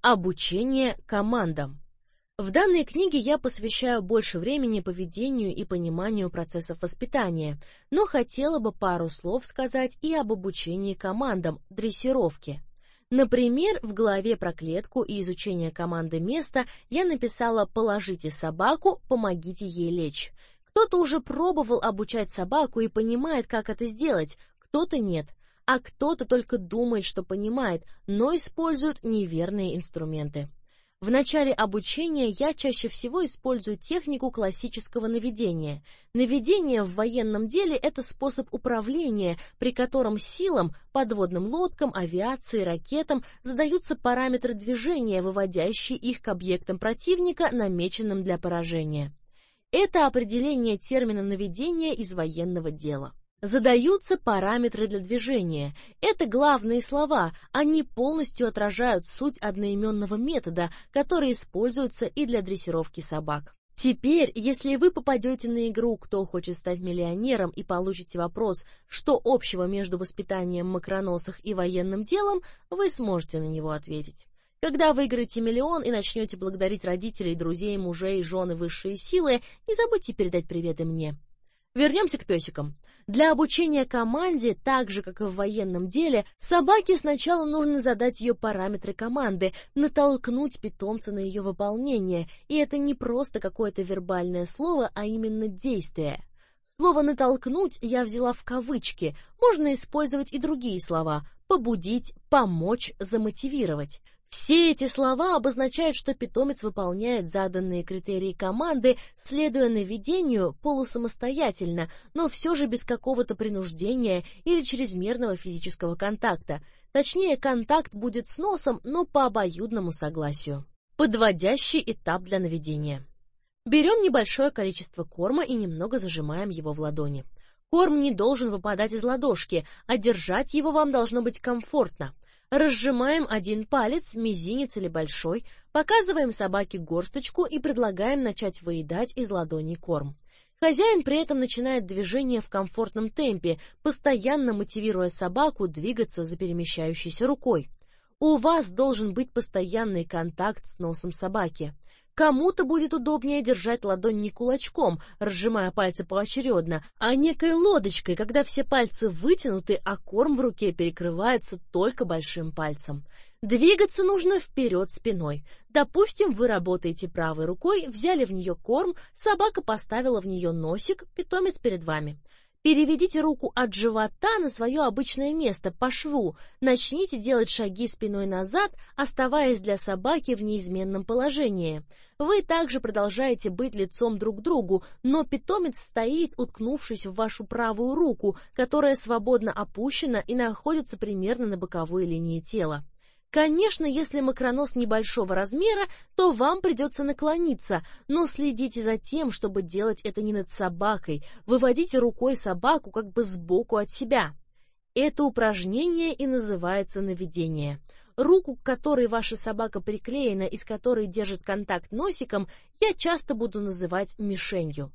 Обучение командам. В данной книге я посвящаю больше времени поведению и пониманию процессов воспитания, но хотела бы пару слов сказать и об обучении командам, дрессировке. Например, в главе про клетку и изучение команды места я написала «Положите собаку, помогите ей лечь». Кто-то уже пробовал обучать собаку и понимает, как это сделать, кто-то нет, а кто-то только думает, что понимает, но использует неверные инструменты. В начале обучения я чаще всего использую технику классического наведения. Наведение в военном деле – это способ управления, при котором силам, подводным лодкам, авиации, ракетам задаются параметры движения, выводящие их к объектам противника, намеченным для поражения. Это определение термина наведения из военного дела. Задаются параметры для движения. Это главные слова, они полностью отражают суть одноименного метода, который используется и для дрессировки собак. Теперь, если вы попадете на игру «Кто хочет стать миллионером» и получите вопрос, что общего между воспитанием макроносых и военным делом, вы сможете на него ответить. Когда выиграете миллион и начнете благодарить родителей, друзей, мужей, жены, высшие силы, не забудьте передать привет и мне. Вернемся к песикам. Для обучения команде, так же как и в военном деле, собаке сначала нужно задать ее параметры команды, натолкнуть питомца на ее выполнение, и это не просто какое-то вербальное слово, а именно действие. Слово «натолкнуть» я взяла в кавычки, можно использовать и другие слова – побудить, помочь, замотивировать. Все эти слова обозначают, что питомец выполняет заданные критерии команды, следуя наведению полусамостоятельно, но все же без какого-то принуждения или чрезмерного физического контакта. Точнее, контакт будет с носом, но по обоюдному согласию. Подводящий этап для наведения. Берем небольшое количество корма и немного зажимаем его в ладони. Корм не должен выпадать из ладошки, а держать его вам должно быть комфортно. Разжимаем один палец, мизинец или большой, показываем собаке горсточку и предлагаем начать выедать из ладони корм. Хозяин при этом начинает движение в комфортном темпе, постоянно мотивируя собаку двигаться за перемещающейся рукой. У вас должен быть постоянный контакт с носом собаки. Кому-то будет удобнее держать ладонь не кулачком, разжимая пальцы поочередно, а некой лодочкой, когда все пальцы вытянуты, а корм в руке перекрывается только большим пальцем. Двигаться нужно вперед спиной. Допустим, вы работаете правой рукой, взяли в нее корм, собака поставила в нее носик, питомец перед вами. Переведите руку от живота на свое обычное место, по шву. Начните делать шаги спиной назад, оставаясь для собаки в неизменном положении. Вы также продолжаете быть лицом друг к другу, но питомец стоит, уткнувшись в вашу правую руку, которая свободно опущена и находится примерно на боковой линии тела. Конечно, если макронос небольшого размера, то вам придется наклониться, но следите за тем, чтобы делать это не над собакой. Выводите рукой собаку как бы сбоку от себя. Это упражнение и называется наведение. Руку, к которой ваша собака приклеена и с которой держит контакт носиком, я часто буду называть мишенью.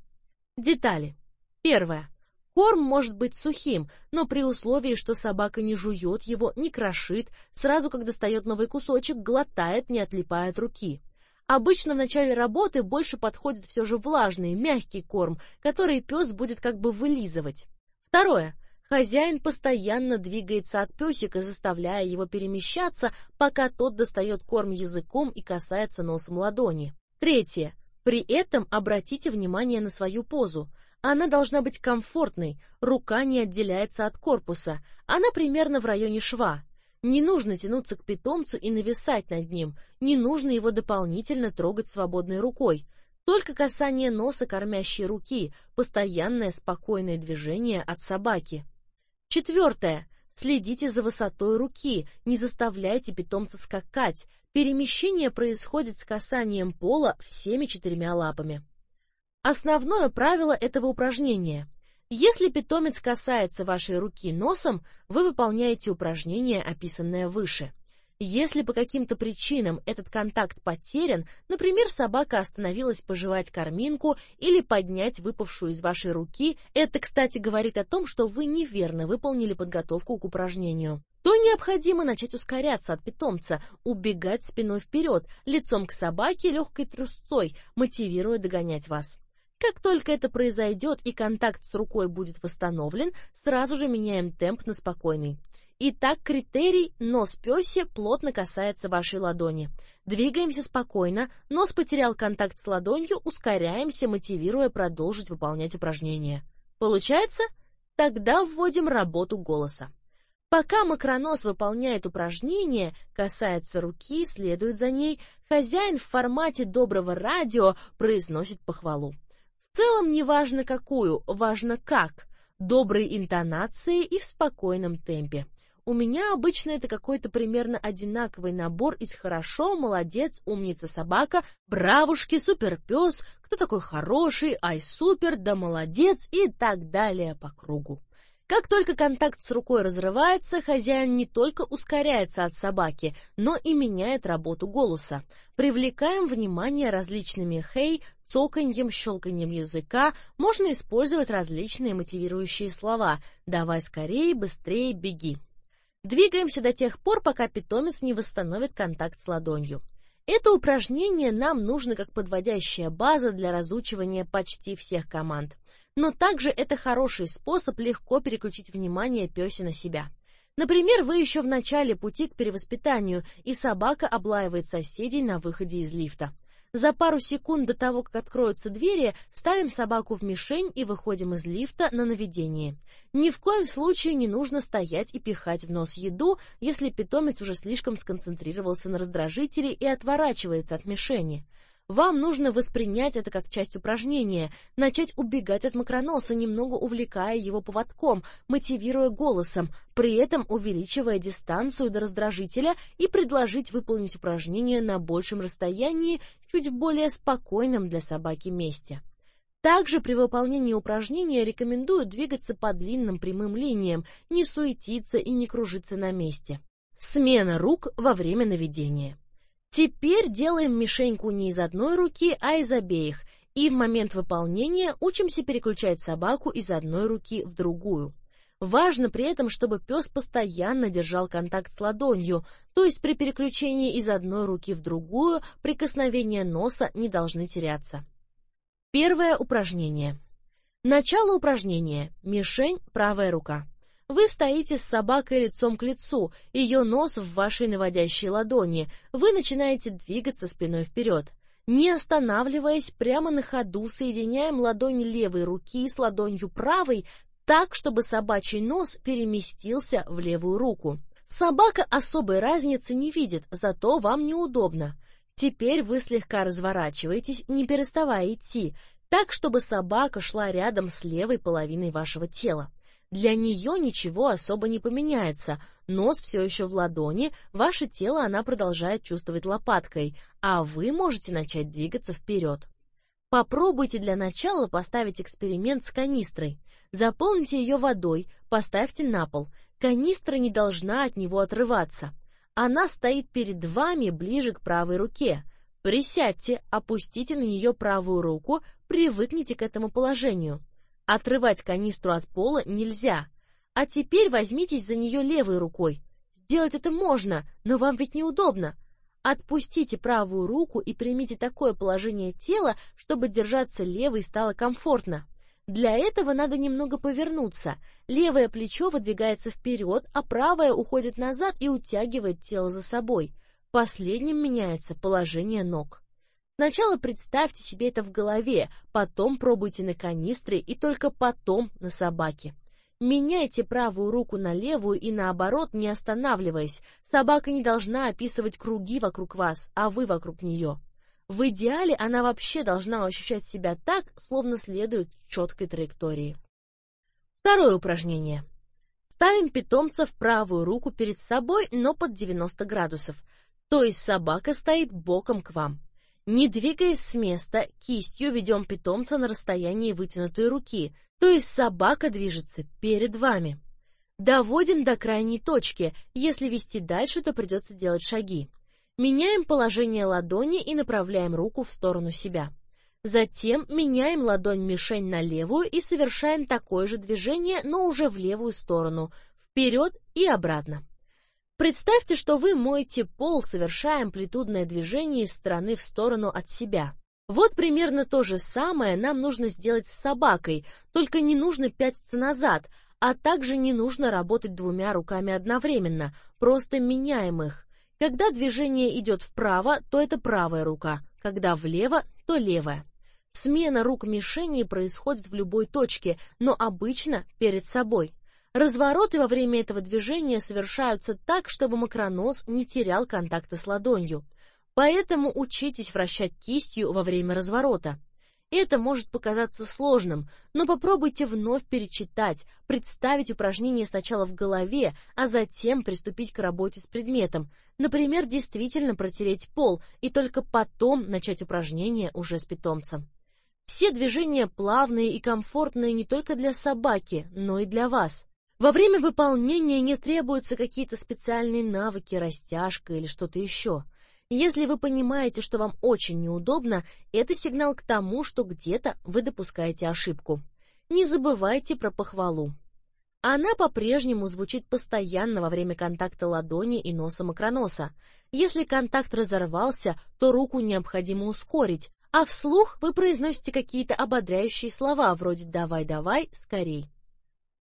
Детали. Первое. Корм может быть сухим, но при условии, что собака не жует его, не крошит, сразу как достает новый кусочек, глотает, не отлипая от руки. Обычно в начале работы больше подходит все же влажный, мягкий корм, который пес будет как бы вылизывать. Второе. Хозяин постоянно двигается от песика, заставляя его перемещаться, пока тот достает корм языком и касается носом ладони. Третье. При этом обратите внимание на свою позу. Она должна быть комфортной, рука не отделяется от корпуса, она примерно в районе шва. Не нужно тянуться к питомцу и нависать над ним, не нужно его дополнительно трогать свободной рукой. Только касание носа кормящей руки, постоянное спокойное движение от собаки. Четвертое. Следите за высотой руки, не заставляйте питомца скакать. Перемещение происходит с касанием пола всеми четырьмя лапами. Основное правило этого упражнения. Если питомец касается вашей руки носом, вы выполняете упражнение, описанное выше. Если по каким-то причинам этот контакт потерян, например, собака остановилась пожевать корминку или поднять выпавшую из вашей руки, это, кстати, говорит о том, что вы неверно выполнили подготовку к упражнению то необходимо начать ускоряться от питомца, убегать спиной вперед, лицом к собаке, легкой трусцой, мотивируя догонять вас. Как только это произойдет и контакт с рукой будет восстановлен, сразу же меняем темп на спокойный. Итак, критерий «нос пёсе» плотно касается вашей ладони. Двигаемся спокойно, нос потерял контакт с ладонью, ускоряемся, мотивируя продолжить выполнять упражнение. Получается? Тогда вводим работу голоса. Пока макронос выполняет упражнение, касается руки, следует за ней, хозяин в формате доброго радио произносит похвалу. В целом не важно какую, важно как, доброй интонацией и в спокойном темпе. У меня обычно это какой-то примерно одинаковый набор из «хорошо», «молодец», «умница собака», «бравушки», «суперпес», «кто такой хороший», «ай супер», «да молодец» и так далее по кругу. Как только контакт с рукой разрывается, хозяин не только ускоряется от собаки, но и меняет работу голоса. Привлекаем внимание различными «хей», цоканьем, щелканьем языка, можно использовать различные мотивирующие слова «давай скорее», «быстрее», «беги». Двигаемся до тех пор, пока питомец не восстановит контакт с ладонью. Это упражнение нам нужно как подводящая база для разучивания почти всех команд. Но также это хороший способ легко переключить внимание пёси на себя. Например, вы еще в начале пути к перевоспитанию, и собака облаивает соседей на выходе из лифта. За пару секунд до того, как откроются двери, ставим собаку в мишень и выходим из лифта на наведение. Ни в коем случае не нужно стоять и пихать в нос еду, если питомец уже слишком сконцентрировался на раздражителе и отворачивается от мишени. Вам нужно воспринять это как часть упражнения, начать убегать от макроноса, немного увлекая его поводком, мотивируя голосом, при этом увеличивая дистанцию до раздражителя и предложить выполнить упражнение на большем расстоянии, чуть в более спокойном для собаки месте. Также при выполнении упражнения рекомендую двигаться по длинным прямым линиям, не суетиться и не кружиться на месте. Смена рук во время наведения. Теперь делаем мишеньку не из одной руки, а из обеих, и в момент выполнения учимся переключать собаку из одной руки в другую. Важно при этом, чтобы пес постоянно держал контакт с ладонью, то есть при переключении из одной руки в другую прикосновения носа не должны теряться. Первое упражнение. Начало упражнения. Мишень – правая рука. Вы стоите с собакой лицом к лицу, ее нос в вашей наводящей ладони. Вы начинаете двигаться спиной вперед. Не останавливаясь, прямо на ходу соединяем ладонь левой руки с ладонью правой так, чтобы собачий нос переместился в левую руку. Собака особой разницы не видит, зато вам неудобно. Теперь вы слегка разворачиваетесь, не переставая идти, так, чтобы собака шла рядом с левой половиной вашего тела. Для нее ничего особо не поменяется. Нос все еще в ладони, ваше тело она продолжает чувствовать лопаткой, а вы можете начать двигаться вперед. Попробуйте для начала поставить эксперимент с канистрой. Заполните ее водой, поставьте на пол. Канистра не должна от него отрываться. Она стоит перед вами ближе к правой руке. Присядьте, опустите на нее правую руку, привыкните к этому положению. Отрывать канистру от пола нельзя. А теперь возьмитесь за нее левой рукой. Сделать это можно, но вам ведь неудобно. Отпустите правую руку и примите такое положение тела, чтобы держаться левой стало комфортно. Для этого надо немного повернуться. Левое плечо выдвигается вперед, а правое уходит назад и утягивает тело за собой. Последним меняется положение ног. Сначала представьте себе это в голове, потом пробуйте на канистре и только потом на собаке. Меняйте правую руку на левую и наоборот, не останавливаясь. Собака не должна описывать круги вокруг вас, а вы вокруг нее. В идеале она вообще должна ощущать себя так, словно следует четкой траектории. Второе упражнение. Ставим питомца в правую руку перед собой, но под 90 градусов, то есть собака стоит боком к вам. Не двигаясь с места, кистью ведем питомца на расстоянии вытянутой руки, то есть собака движется перед вами. Доводим до крайней точки. Если вести дальше, то придется делать шаги. Меняем положение ладони и направляем руку в сторону себя. Затем меняем ладонь-мишень на левую и совершаем такое же движение, но уже в левую сторону, вперед и обратно. Представьте, что вы моете пол, совершая амплитудное движение из стороны в сторону от себя. Вот примерно то же самое нам нужно сделать с собакой, только не нужно пятиться назад, а также не нужно работать двумя руками одновременно, просто меняем их. Когда движение идет вправо, то это правая рука, когда влево, то левая. Смена рук мишени происходит в любой точке, но обычно перед собой. Развороты во время этого движения совершаются так, чтобы макронос не терял контакта с ладонью. Поэтому учитесь вращать кистью во время разворота. Это может показаться сложным, но попробуйте вновь перечитать, представить упражнение сначала в голове, а затем приступить к работе с предметом. Например, действительно протереть пол и только потом начать упражнение уже с питомцем. Все движения плавные и комфортные не только для собаки, но и для вас. Во время выполнения не требуются какие-то специальные навыки, растяжка или что-то еще. Если вы понимаете, что вам очень неудобно, это сигнал к тому, что где-то вы допускаете ошибку. Не забывайте про похвалу. Она по-прежнему звучит постоянно во время контакта ладони и носа макроноса. Если контакт разорвался, то руку необходимо ускорить, а вслух вы произносите какие-то ободряющие слова вроде «давай-давай, скорей».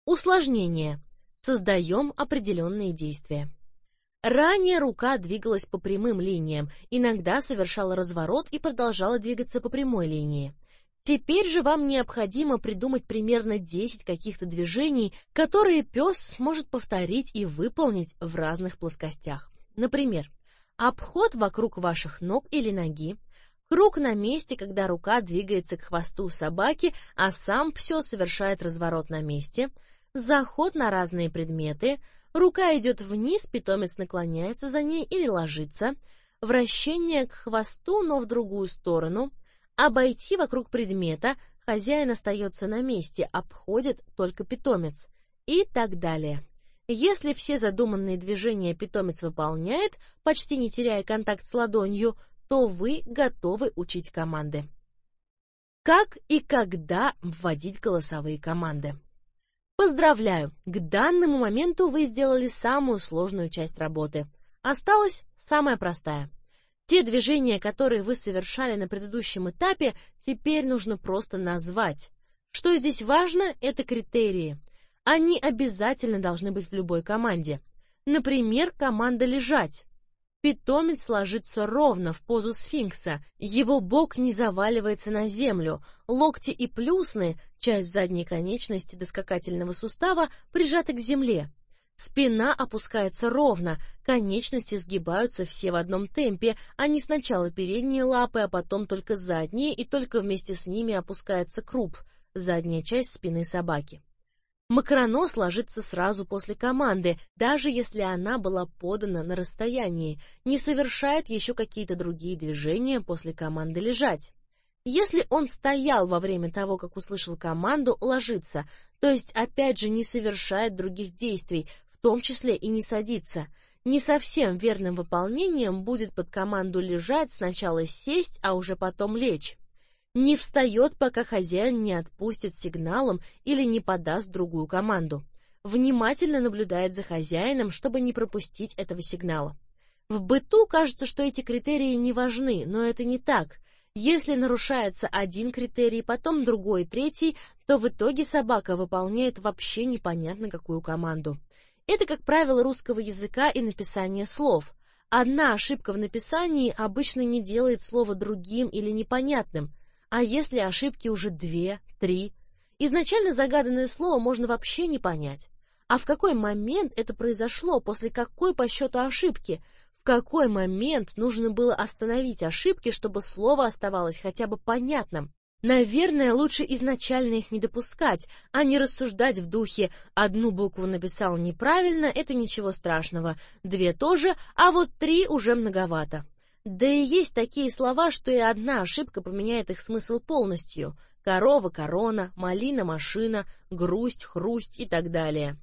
Усложнение. Создаем определенные действия. Ранее рука двигалась по прямым линиям, иногда совершала разворот и продолжала двигаться по прямой линии. Теперь же вам необходимо придумать примерно 10 каких-то движений, которые пес сможет повторить и выполнить в разных плоскостях. Например, обход вокруг ваших ног или ноги, круг на месте, когда рука двигается к хвосту собаки, а сам все совершает разворот на месте, заход на разные предметы, Рука идет вниз, питомец наклоняется за ней или ложится. Вращение к хвосту, но в другую сторону. Обойти вокруг предмета. Хозяин остается на месте, обходит только питомец. И так далее. Если все задуманные движения питомец выполняет, почти не теряя контакт с ладонью, то вы готовы учить команды. Как и когда вводить голосовые команды? Поздравляю! К данному моменту вы сделали самую сложную часть работы. Осталась самая простая. Те движения, которые вы совершали на предыдущем этапе, теперь нужно просто назвать. Что здесь важно, это критерии. Они обязательно должны быть в любой команде. Например, команда «лежать». Питомец ложится ровно в позу сфинкса, его бок не заваливается на землю, локти и плюсны, часть задней конечности доскакательного сустава, прижаты к земле. Спина опускается ровно, конечности сгибаются все в одном темпе, не сначала передние лапы, а потом только задние, и только вместе с ними опускается круп, задняя часть спины собаки. Макронос ложится сразу после команды, даже если она была подана на расстоянии, не совершает еще какие-то другие движения после команды лежать. Если он стоял во время того, как услышал команду ложиться, то есть опять же не совершает других действий, в том числе и не садится, не совсем верным выполнением будет под команду лежать сначала сесть, а уже потом лечь не встает, пока хозяин не отпустит сигналом или не подаст другую команду. Внимательно наблюдает за хозяином, чтобы не пропустить этого сигнала. В быту кажется, что эти критерии не важны, но это не так. Если нарушается один критерий, потом другой, третий, то в итоге собака выполняет вообще непонятно какую команду. Это, как правило, русского языка и написания слов. Одна ошибка в написании обычно не делает слово другим или непонятным – а если ошибки уже две, три? Изначально загаданное слово можно вообще не понять. А в какой момент это произошло, после какой по счету ошибки? В какой момент нужно было остановить ошибки, чтобы слово оставалось хотя бы понятным? Наверное, лучше изначально их не допускать, а не рассуждать в духе «одну букву написал неправильно, это ничего страшного, две тоже, а вот три уже многовато». Да и есть такие слова, что и одна ошибка поменяет их смысл полностью. Корова, корона, малина, машина, грусть, хрусть и так далее.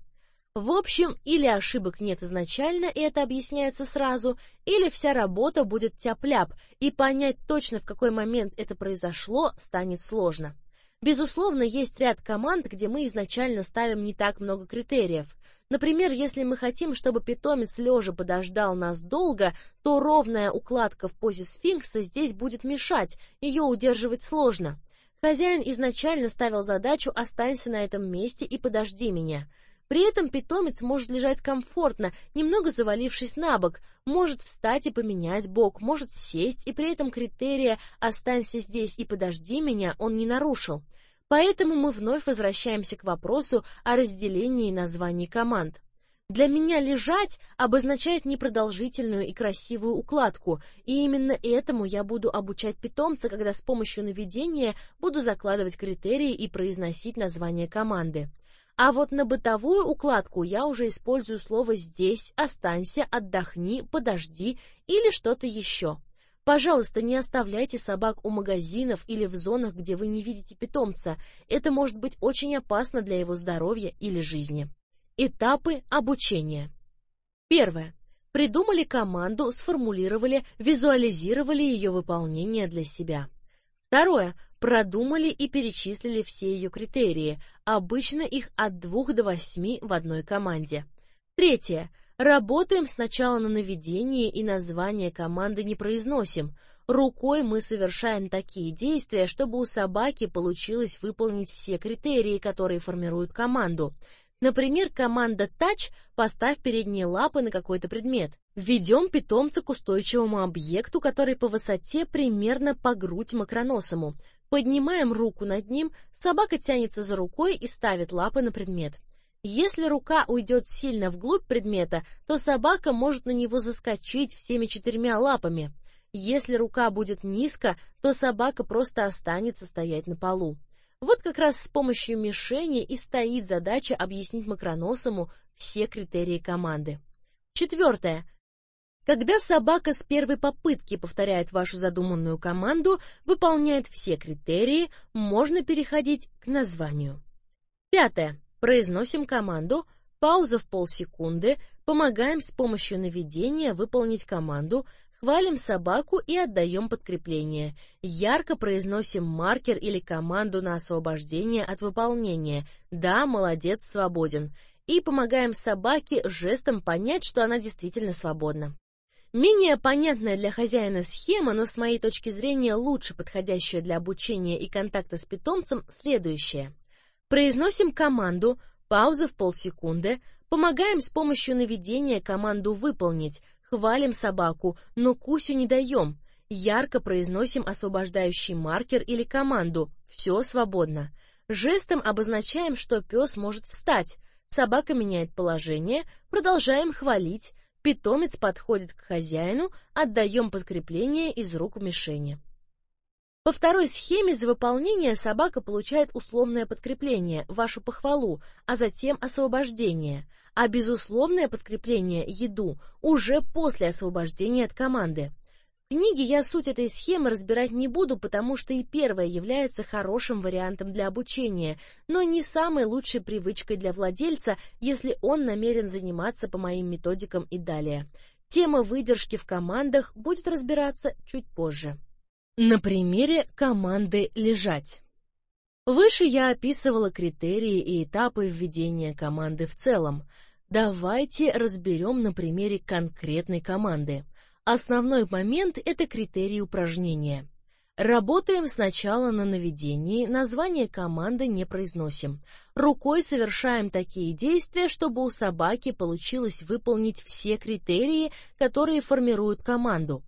В общем, или ошибок нет изначально, и это объясняется сразу, или вся работа будет тяп-ляп, и понять точно, в какой момент это произошло, станет сложно. Безусловно, есть ряд команд, где мы изначально ставим не так много критериев. Например, если мы хотим, чтобы питомец лежа подождал нас долго, то ровная укладка в позе сфинкса здесь будет мешать, ее удерживать сложно. Хозяин изначально ставил задачу «останься на этом месте и подожди меня». При этом питомец может лежать комфортно, немного завалившись на бок, может встать и поменять бок, может сесть, и при этом критерия «останься здесь и подожди меня» он не нарушил. Поэтому мы вновь возвращаемся к вопросу о разделении названий команд. Для меня лежать обозначает непродолжительную и красивую укладку, и именно этому я буду обучать питомца, когда с помощью наведения буду закладывать критерии и произносить название команды. А вот на бытовую укладку я уже использую слово «здесь», «останься», «отдохни», «подожди» или что-то еще. Пожалуйста, не оставляйте собак у магазинов или в зонах, где вы не видите питомца. Это может быть очень опасно для его здоровья или жизни. Этапы обучения. Первое. Придумали команду, сформулировали, визуализировали ее выполнение для себя. Второе продумали и перечислили все ее критерии, обычно их от двух до восьми в одной команде. Третье. Работаем сначала на наведении и название команды не произносим. Рукой мы совершаем такие действия, чтобы у собаки получилось выполнить все критерии, которые формируют команду. Например, команда Touch «Поставь передние лапы на какой-то предмет». Введем питомца к устойчивому объекту, который по высоте примерно по грудь макроносому. Поднимаем руку над ним, собака тянется за рукой и ставит лапы на предмет. Если рука уйдет сильно вглубь предмета, то собака может на него заскочить всеми четырьмя лапами. Если рука будет низко, то собака просто останется стоять на полу. Вот как раз с помощью мишени и стоит задача объяснить макроносому все критерии команды. Четвертое. Когда собака с первой попытки повторяет вашу задуманную команду, выполняет все критерии, можно переходить к названию. Пятое. Произносим команду, пауза в полсекунды, помогаем с помощью наведения выполнить команду, хвалим собаку и отдаем подкрепление. Ярко произносим маркер или команду на освобождение от выполнения. Да, молодец, свободен. И помогаем собаке жестом понять, что она действительно свободна. Менее понятная для хозяина схема, но с моей точки зрения лучше подходящая для обучения и контакта с питомцем, следующая. Произносим команду, пауза в полсекунды, помогаем с помощью наведения команду выполнить, хвалим собаку, но кусю не даем, ярко произносим освобождающий маркер или команду, все свободно. Жестом обозначаем, что пес может встать, собака меняет положение, продолжаем хвалить, Питомец подходит к хозяину, отдаем подкрепление из рук мишени. По второй схеме за выполнение собака получает условное подкрепление, вашу похвалу, а затем освобождение, а безусловное подкрепление, еду, уже после освобождения от команды книге я суть этой схемы разбирать не буду, потому что и первая является хорошим вариантом для обучения, но не самой лучшей привычкой для владельца, если он намерен заниматься по моим методикам и далее. Тема выдержки в командах будет разбираться чуть позже. На примере команды «лежать». Выше я описывала критерии и этапы введения команды в целом. Давайте разберем на примере конкретной команды. Основной момент – это критерии упражнения. Работаем сначала на наведении, название команды не произносим. Рукой совершаем такие действия, чтобы у собаки получилось выполнить все критерии, которые формируют команду.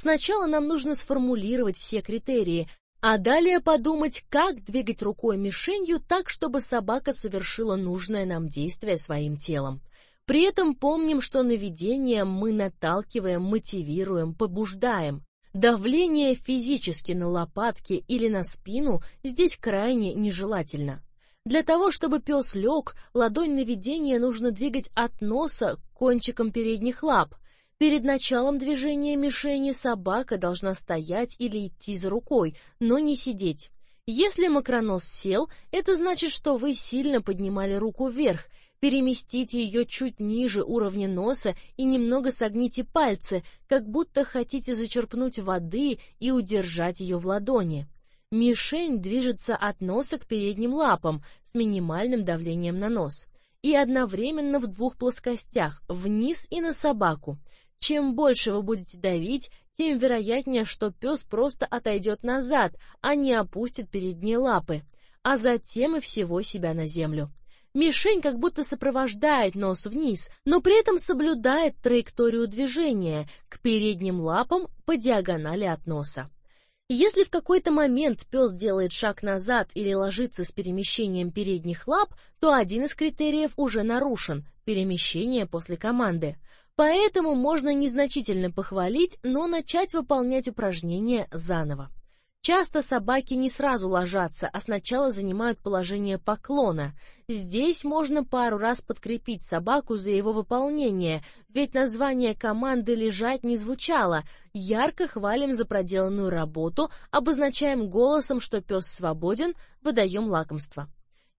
Сначала нам нужно сформулировать все критерии, а далее подумать, как двигать рукой мишенью так, чтобы собака совершила нужное нам действие своим телом. При этом помним, что наведением мы наталкиваем, мотивируем, побуждаем. Давление физически на лопатки или на спину здесь крайне нежелательно. Для того, чтобы пес лег, ладонь наведения нужно двигать от носа к кончикам передних лап. Перед началом движения мишени собака должна стоять или идти за рукой, но не сидеть. Если макронос сел, это значит, что вы сильно поднимали руку вверх, Переместите ее чуть ниже уровня носа и немного согните пальцы, как будто хотите зачерпнуть воды и удержать ее в ладони. Мишень движется от носа к передним лапам с минимальным давлением на нос и одновременно в двух плоскостях, вниз и на собаку. Чем больше вы будете давить, тем вероятнее, что пес просто отойдет назад, а не опустит передние лапы, а затем и всего себя на землю. Мишень как будто сопровождает нос вниз, но при этом соблюдает траекторию движения к передним лапам по диагонали от носа. Если в какой-то момент пес делает шаг назад или ложится с перемещением передних лап, то один из критериев уже нарушен – перемещение после команды. Поэтому можно незначительно похвалить, но начать выполнять упражнение заново. Часто собаки не сразу ложатся, а сначала занимают положение поклона. Здесь можно пару раз подкрепить собаку за его выполнение, ведь название команды «лежать» не звучало. Ярко хвалим за проделанную работу, обозначаем голосом, что пес свободен, выдаем лакомство.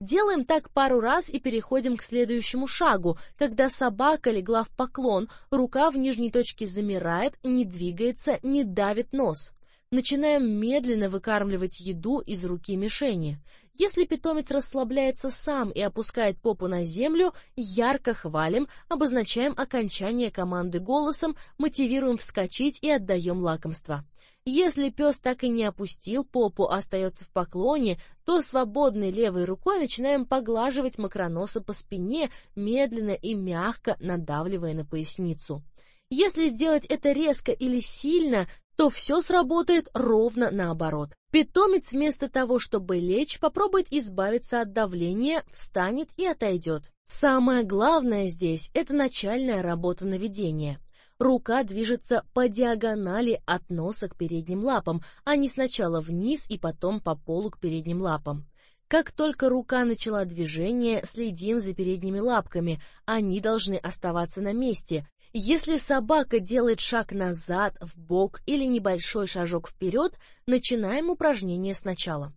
Делаем так пару раз и переходим к следующему шагу, когда собака легла в поклон, рука в нижней точке замирает, не двигается, не давит нос. Начинаем медленно выкармливать еду из руки мишени. Если питомец расслабляется сам и опускает попу на землю, ярко хвалим, обозначаем окончание команды голосом, мотивируем вскочить и отдаем лакомство. Если пес так и не опустил попу, остается в поклоне, то свободной левой рукой начинаем поглаживать макроноса по спине, медленно и мягко надавливая на поясницу. Если сделать это резко или сильно, то все сработает ровно наоборот. Питомец вместо того, чтобы лечь, попробует избавиться от давления, встанет и отойдет. Самое главное здесь – это начальная работа наведения. Рука движется по диагонали от носа к передним лапам, а не сначала вниз и потом по полу к передним лапам. Как только рука начала движение, следим за передними лапками, они должны оставаться на месте, если собака делает шаг назад, в бок или небольшой шажок вперед, начинаем упражнение сначала.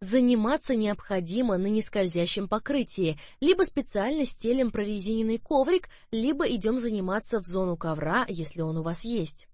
Заниматься необходимо на нескользящем покрытии, либо специально стелим прорезиненный коврик, либо идем заниматься в зону ковра, если он у вас есть.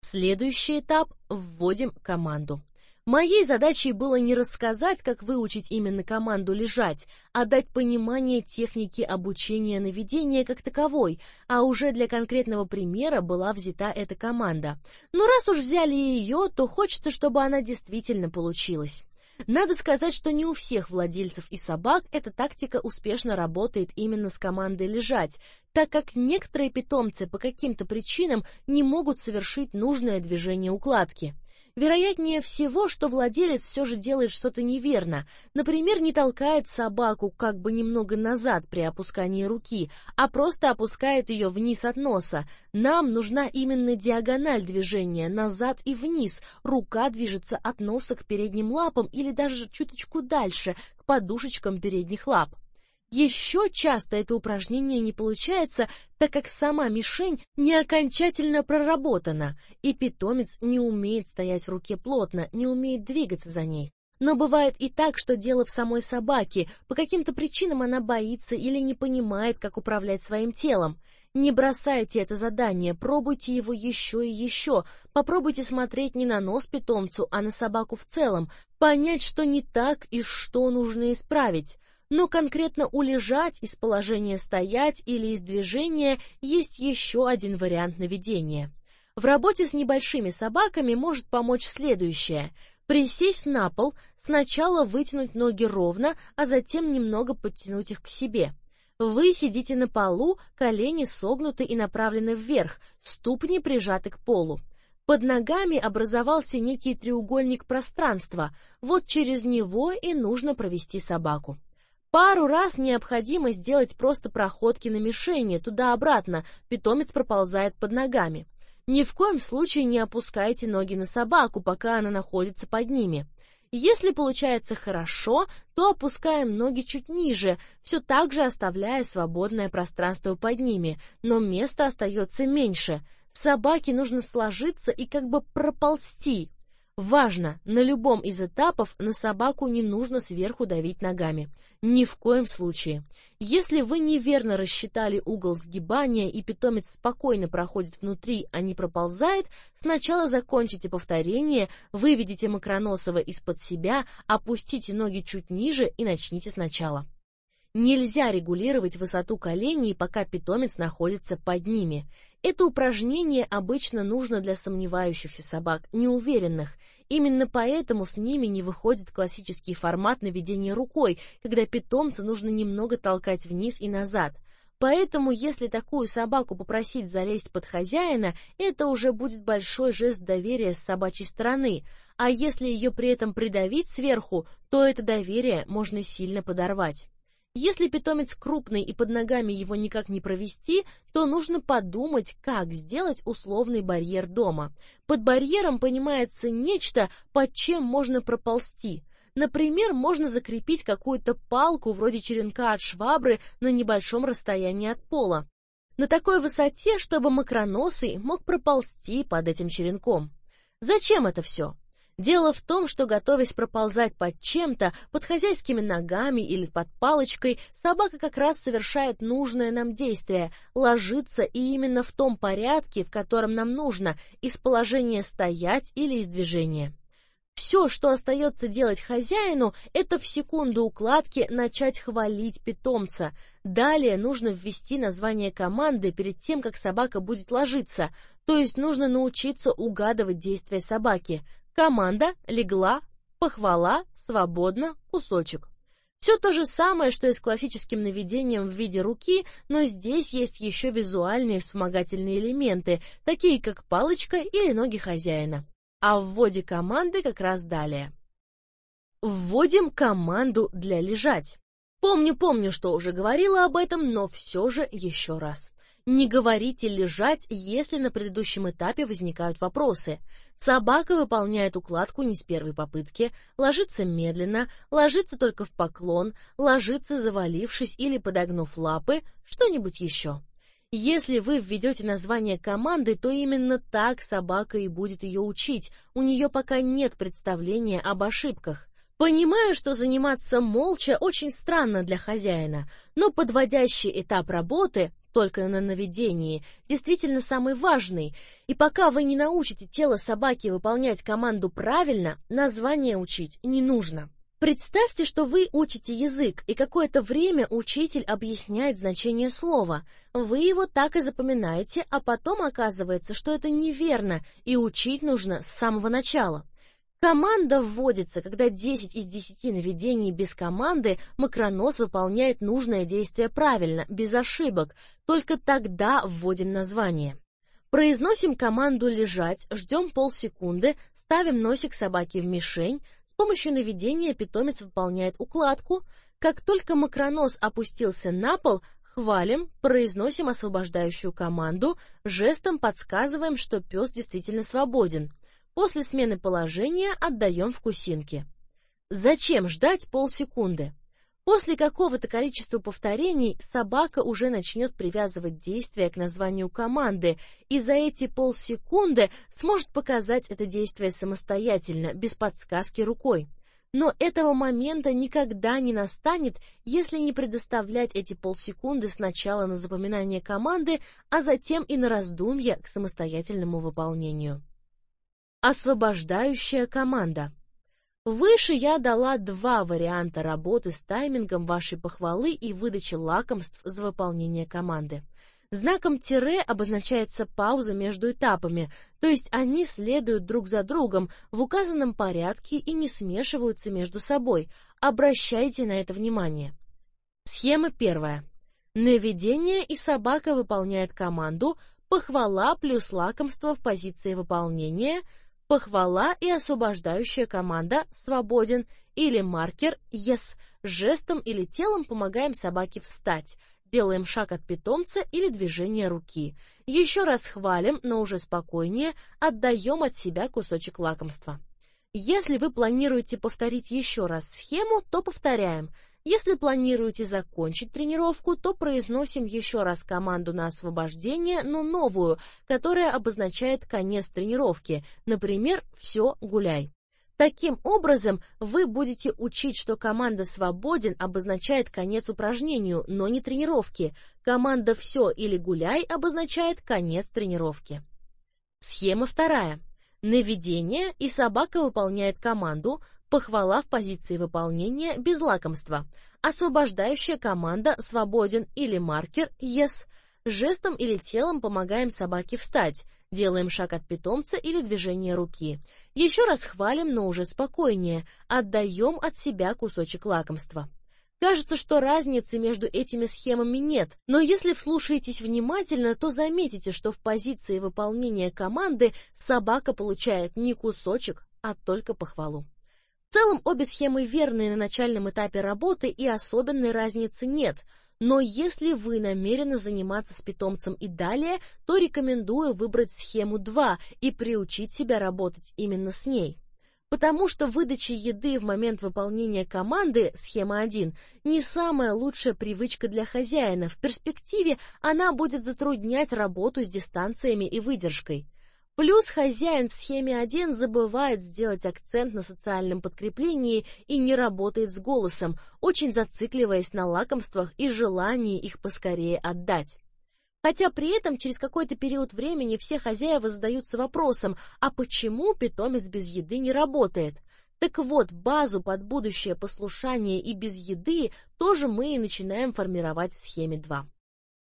Следующий этап – вводим команду. Моей задачей было не рассказать, как выучить именно команду лежать, а дать понимание техники обучения наведения как таковой, а уже для конкретного примера была взята эта команда. Но раз уж взяли ее, то хочется, чтобы она действительно получилась. Надо сказать, что не у всех владельцев и собак эта тактика успешно работает именно с командой лежать, так как некоторые питомцы по каким-то причинам не могут совершить нужное движение укладки. Вероятнее всего, что владелец все же делает что-то неверно, например, не толкает собаку как бы немного назад при опускании руки, а просто опускает ее вниз от носа. Нам нужна именно диагональ движения, назад и вниз, рука движется от носа к передним лапам или даже чуточку дальше, к подушечкам передних лап. Еще часто это упражнение не получается, так как сама мишень не окончательно проработана, и питомец не умеет стоять в руке плотно, не умеет двигаться за ней. Но бывает и так, что дело в самой собаке, по каким-то причинам она боится или не понимает, как управлять своим телом. Не бросайте это задание, пробуйте его еще и еще, попробуйте смотреть не на нос питомцу, а на собаку в целом, понять, что не так и что нужно исправить но конкретно улежать из положения стоять или из движения есть еще один вариант наведения. В работе с небольшими собаками может помочь следующее. Присесть на пол, сначала вытянуть ноги ровно, а затем немного подтянуть их к себе. Вы сидите на полу, колени согнуты и направлены вверх, ступни прижаты к полу. Под ногами образовался некий треугольник пространства, вот через него и нужно провести собаку. Пару раз необходимо сделать просто проходки на мишени, туда-обратно, питомец проползает под ногами. Ни в коем случае не опускайте ноги на собаку, пока она находится под ними. Если получается хорошо, то опускаем ноги чуть ниже, все так же оставляя свободное пространство под ними, но места остается меньше. Собаке нужно сложиться и как бы проползти. Важно, на любом из этапов на собаку не нужно сверху давить ногами. Ни в коем случае. Если вы неверно рассчитали угол сгибания и питомец спокойно проходит внутри, а не проползает, сначала закончите повторение, выведите Макроносова из-под себя, опустите ноги чуть ниже и начните сначала. Нельзя регулировать высоту коленей, пока питомец находится под ними. Это упражнение обычно нужно для сомневающихся собак, неуверенных. Именно поэтому с ними не выходит классический формат наведения рукой, когда питомца нужно немного толкать вниз и назад. Поэтому, если такую собаку попросить залезть под хозяина, это уже будет большой жест доверия с собачьей стороны, а если ее при этом придавить сверху, то это доверие можно сильно подорвать. Если питомец крупный и под ногами его никак не провести, то нужно подумать, как сделать условный барьер дома. Под барьером понимается нечто, под чем можно проползти. Например, можно закрепить какую-то палку вроде черенка от швабры на небольшом расстоянии от пола. На такой высоте, чтобы макроносый мог проползти под этим черенком. Зачем это все? Дело в том, что, готовясь проползать под чем-то, под хозяйскими ногами или под палочкой, собака как раз совершает нужное нам действие, ложится и именно в том порядке, в котором нам нужно, из положения стоять или из движения. Все, что остается делать хозяину, это в секунду укладки начать хвалить питомца. Далее нужно ввести название команды перед тем, как собака будет ложиться, то есть нужно научиться угадывать действия собаки. Команда, легла, похвала, свободно, кусочек. Все то же самое, что и с классическим наведением в виде руки, но здесь есть еще визуальные вспомогательные элементы, такие как палочка или ноги хозяина. А в вводе команды как раз далее. Вводим команду для лежать. Помню, помню, что уже говорила об этом, но все же еще раз. Не говорите лежать, если на предыдущем этапе возникают вопросы. Собака выполняет укладку не с первой попытки, ложится медленно, ложится только в поклон, ложится завалившись или подогнув лапы, что-нибудь еще. Если вы введете название команды, то именно так собака и будет ее учить, у нее пока нет представления об ошибках. Понимаю, что заниматься молча очень странно для хозяина, но подводящий этап работы только на наведении, действительно самый важный, и пока вы не научите тело собаки выполнять команду правильно, название учить не нужно. Представьте, что вы учите язык, и какое-то время учитель объясняет значение слова. Вы его так и запоминаете, а потом оказывается, что это неверно, и учить нужно с самого начала. Команда вводится, когда 10 из 10 наведений без команды макронос выполняет нужное действие правильно, без ошибок. Только тогда вводим название. Произносим команду «лежать», ждем полсекунды, ставим носик собаки в мишень. С помощью наведения питомец выполняет укладку. Как только макронос опустился на пол, хвалим, произносим освобождающую команду, жестом подсказываем, что пес действительно свободен. После смены положения отдаем вкусинки. Зачем ждать полсекунды? После какого-то количества повторений собака уже начнет привязывать действие к названию команды, и за эти полсекунды сможет показать это действие самостоятельно, без подсказки рукой. Но этого момента никогда не настанет, если не предоставлять эти полсекунды сначала на запоминание команды, а затем и на раздумья к самостоятельному выполнению. Освобождающая команда. Выше я дала два варианта работы с таймингом вашей похвалы и выдачи лакомств за выполнение команды. Знаком тире обозначается пауза между этапами, то есть они следуют друг за другом в указанном порядке и не смешиваются между собой. Обращайте на это внимание. Схема первая. Наведение и собака выполняет команду, похвала плюс лакомство в позиции выполнения – Похвала и освобождающая команда «Свободен» или маркер «Yes». Жестом или телом помогаем собаке встать. Делаем шаг от питомца или движение руки. Еще раз хвалим, но уже спокойнее, отдаем от себя кусочек лакомства. Если вы планируете повторить еще раз схему, то повторяем. Если планируете закончить тренировку, то произносим еще раз команду на освобождение, но новую, которая обозначает конец тренировки, например, «все, гуляй». Таким образом, вы будете учить, что команда «свободен» обозначает конец упражнению, но не тренировки. Команда «все» или «гуляй» обозначает конец тренировки. Схема вторая. Наведение, и собака выполняет команду, похвала в позиции выполнения без лакомства. Освобождающая команда «свободен» или маркер «yes». Жестом или телом помогаем собаке встать. Делаем шаг от питомца или движение руки. Еще раз хвалим, но уже спокойнее. Отдаем от себя кусочек лакомства. Кажется, что разницы между этими схемами нет, но если вслушаетесь внимательно, то заметите, что в позиции выполнения команды собака получает не кусочек, а только похвалу. Целом обе схемы верны на начальном этапе работы и особенной разницы нет – но если вы намерены заниматься с питомцем и далее, то рекомендую выбрать схему 2 и приучить себя работать именно с ней. Потому что выдача еды в момент выполнения команды, схема 1, не самая лучшая привычка для хозяина. В перспективе она будет затруднять работу с дистанциями и выдержкой. Плюс хозяин в схеме 1 забывает сделать акцент на социальном подкреплении и не работает с голосом, очень зацикливаясь на лакомствах и желании их поскорее отдать. Хотя при этом через какой-то период времени все хозяева задаются вопросом, а почему питомец без еды не работает? Так вот, базу под будущее послушание и без еды тоже мы и начинаем формировать в схеме 2.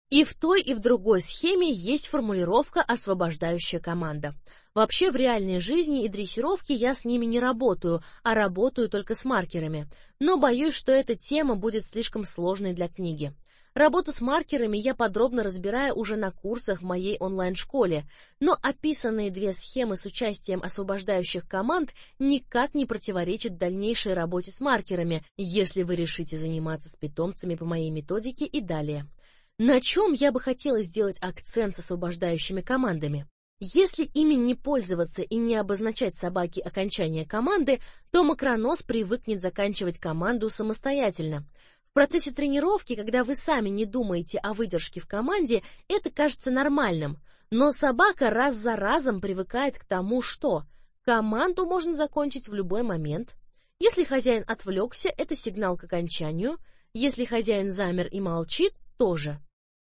И в той, и в другой схеме есть формулировка «освобождающая команда». Вообще в реальной жизни и дрессировке я с ними не работаю, а работаю только с маркерами. Но боюсь, что эта тема будет слишком сложной для книги. Работу с маркерами я подробно разбираю уже на курсах в моей онлайн-школе, но описанные две схемы с участием освобождающих команд никак не противоречат дальнейшей работе с маркерами, если вы решите заниматься с питомцами по моей методике и далее. На чем я бы хотела сделать акцент с освобождающими командами? Если ими не пользоваться и не обозначать собаке окончание команды, то макронос привыкнет заканчивать команду самостоятельно. В процессе тренировки, когда вы сами не думаете о выдержке в команде, это кажется нормальным. Но собака раз за разом привыкает к тому, что команду можно закончить в любой момент. Если хозяин отвлекся, это сигнал к окончанию. Если хозяин замер и молчит, тоже.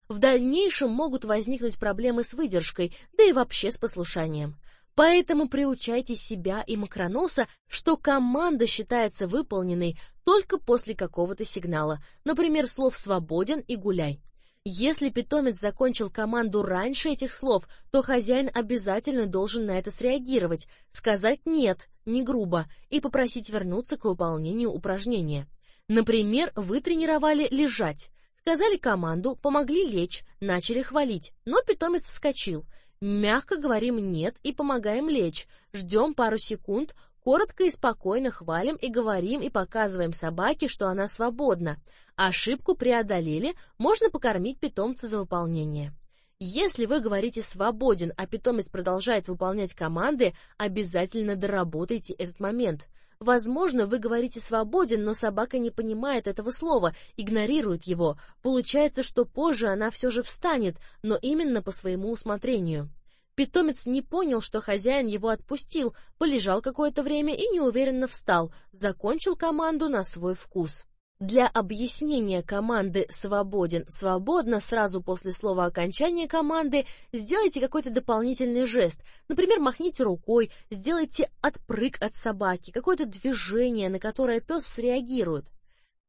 В дальнейшем могут возникнуть проблемы с выдержкой, да и вообще с послушанием. Поэтому приучайте себя и макроноса, что команда считается выполненной только после какого-то сигнала, например, слов «свободен» и «гуляй». Если питомец закончил команду раньше этих слов, то хозяин обязательно должен на это среагировать, сказать «нет», не грубо, и попросить вернуться к выполнению упражнения. Например, вы тренировали лежать. Сказали команду, помогли лечь, начали хвалить, но питомец вскочил. Мягко говорим «нет» и помогаем лечь, ждем пару секунд, коротко и спокойно хвалим и говорим и показываем собаке, что она свободна. Ошибку преодолели, можно покормить питомца за выполнение. Если вы говорите «свободен», а питомец продолжает выполнять команды, обязательно доработайте этот момент. Возможно, вы говорите «свободен», но собака не понимает этого слова, игнорирует его. Получается, что позже она все же встанет, но именно по своему усмотрению. Питомец не понял, что хозяин его отпустил, полежал какое-то время и неуверенно встал, закончил команду на свой вкус. Для объяснения команды «свободен», «свободно» сразу после слова окончания команды сделайте какой-то дополнительный жест. Например, махните рукой, сделайте отпрыг от собаки, какое-то движение, на которое пес среагирует.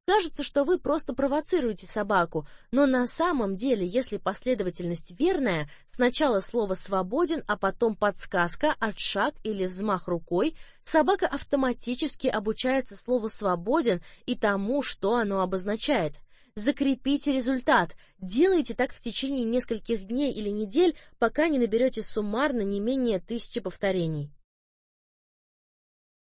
Кажется, что вы просто провоцируете собаку, но на самом деле, если последовательность верная, сначала слово «свободен», а потом подсказка, отшаг или взмах рукой, собака автоматически обучается слову «свободен» и тому, что оно обозначает. Закрепите результат. Делайте так в течение нескольких дней или недель, пока не наберете суммарно не менее тысячи повторений.